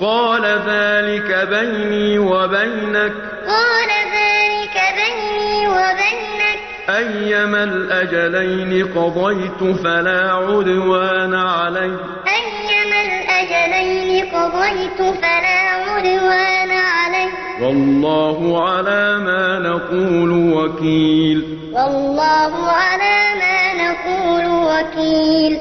قَالَ ذَٰلِكَ بَيْنِي وَبَيْنَكَ. قال ذلك بيني وبينك ۖ. أَيَّمَا الْأَجَلَيْنِ قَضَيْتُ فَلَا عُدْوَانَ عَلَيَّ ۖۖ. أَيَّمَا الْأَجَلَيْنِ قَضَيْتُ فَلَا عُدْوَانَ عَلَيَّ. والله على ما نقول وكيل ۖ. وَاللَّهُ عَلَىٰ مَا نَقُولُ وَكِيلٌ.